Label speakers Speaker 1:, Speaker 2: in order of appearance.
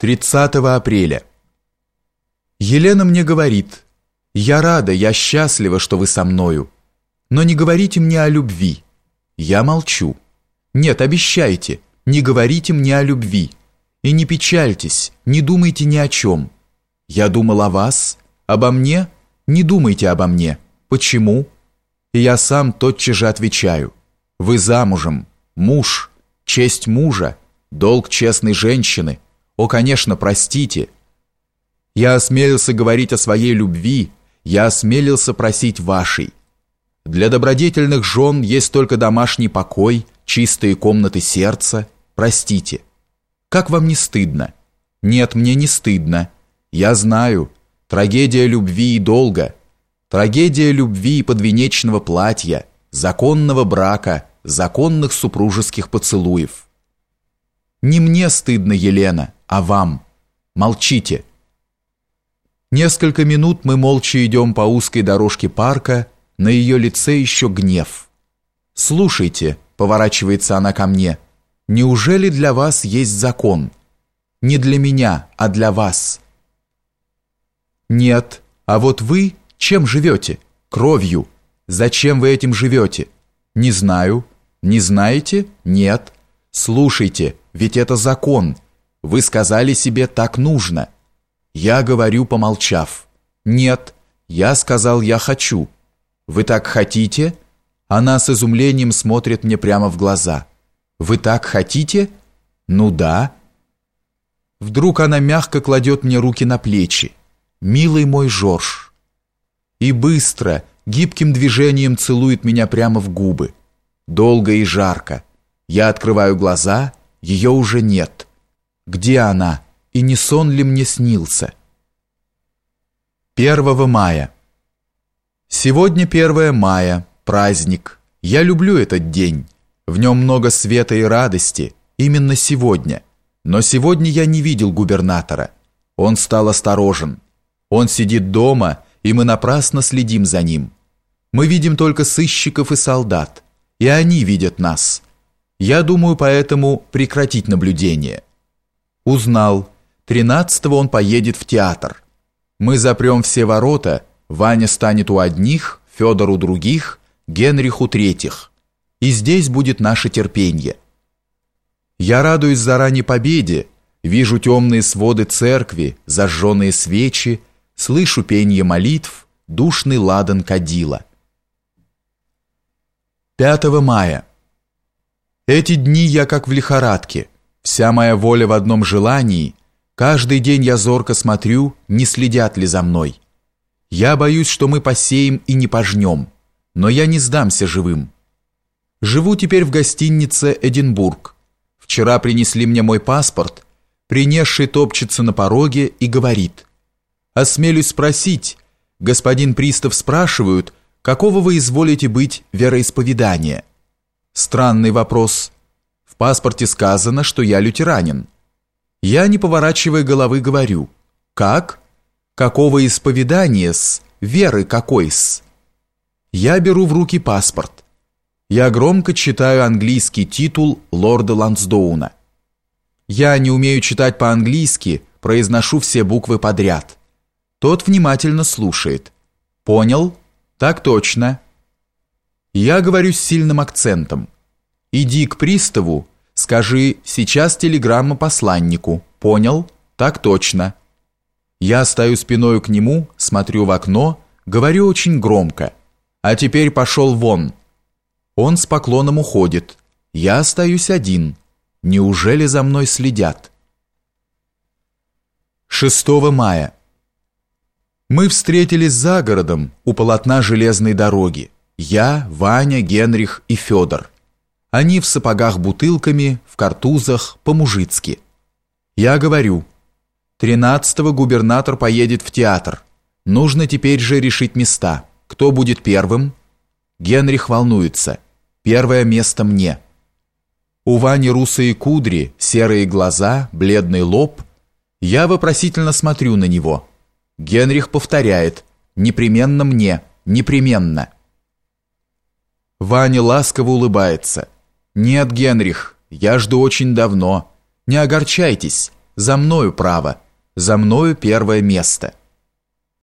Speaker 1: 30 апреля. Елена мне говорит, «Я рада, я счастлива, что вы со мною, но не говорите мне о любви». Я молчу. «Нет, обещайте, не говорите мне о любви. И не печальтесь, не думайте ни о чем. Я думал о вас, обо мне, не думайте обо мне. Почему?» И я сам тотчас же отвечаю, «Вы замужем, муж, честь мужа, долг честной женщины». О, конечно, простите. Я осмелился говорить о своей любви, я осмелился просить вашей. Для добродетельных жен есть только домашний покой, чистые комнаты сердца. Простите. Как вам не стыдно? Нет, мне не стыдно. Я знаю. Трагедия любви и долга. Трагедия любви и подвенечного платья, законного брака, законных супружеских поцелуев. Не мне стыдно, Елена, а вам. Молчите. Несколько минут мы молча идем по узкой дорожке парка, на ее лице еще гнев. «Слушайте», — поворачивается она ко мне, — «неужели для вас есть закон? Не для меня, а для вас». «Нет, а вот вы чем живете? Кровью. Зачем вы этим живете? Не знаю. Не знаете? Нет. Слушайте, ведь это закон. Вы сказали себе «так нужно». Я говорю, помолчав. «Нет, я сказал, я хочу». «Вы так хотите?» Она с изумлением смотрит мне прямо в глаза. «Вы так хотите?» «Ну да». Вдруг она мягко кладет мне руки на плечи. «Милый мой Жорж». И быстро, гибким движением целует меня прямо в губы. Долго и жарко. Я открываю глаза, ее уже нет. Где она? И не сон ли мне снился? 1 мая. Сегодня 1 мая, праздник. Я люблю этот день. В нем много света и радости. Именно сегодня. Но сегодня я не видел губернатора. Он стал осторожен. Он сидит дома, и мы напрасно следим за ним. Мы видим только сыщиков и солдат, и они видят нас. Я думаю поэтому прекратить наблюдение. Узнал. 13-го он поедет в театр. Мы запрем все ворота, Ваня станет у одних, Федор у других, Генрих у третьих. И здесь будет наше терпение. Я радуюсь заранее победе, вижу темные своды церкви, зажженные свечи, слышу пение молитв, душный ладан кадила. 5 мая. Эти дни я как в лихорадке – Вся моя воля в одном желании. Каждый день я зорко смотрю, не следят ли за мной. Я боюсь, что мы посеем и не пожнем, но я не сдамся живым. Живу теперь в гостинице «Эдинбург». Вчера принесли мне мой паспорт, принесший топчется на пороге и говорит. «Осмелюсь спросить, господин пристав спрашивают, какого вы изволите быть вероисповедания?» Странный вопрос – паспорте сказано, что я лютеранин. Я, не поворачивая головы, говорю, как? Какого исповедания-с? Веры какой-с? Я беру в руки паспорт. Я громко читаю английский титул лорда Лансдоуна. Я не умею читать по-английски, произношу все буквы подряд. Тот внимательно слушает. Понял? Так точно. Я говорю с сильным акцентом. Иди к приставу, скажи, сейчас телеграмма посланнику. Понял? Так точно. Я стою спиной к нему, смотрю в окно, говорю очень громко. А теперь пошел вон. Он с поклоном уходит. Я остаюсь один. Неужели за мной следят? 6 мая. Мы встретились за городом у полотна железной дороги. Я, Ваня, Генрих и Федор. Они в сапогах бутылками, в картузах, по-мужицки. Я говорю, тринадцатого губернатор поедет в театр. Нужно теперь же решить места. Кто будет первым? Генрих волнуется. Первое место мне. У Вани русые кудри, серые глаза, бледный лоб. Я вопросительно смотрю на него. Генрих повторяет. Непременно мне, непременно. Ваня ласково улыбается. «Нет, Генрих, я жду очень давно. Не огорчайтесь. За мною право, за мною первое место.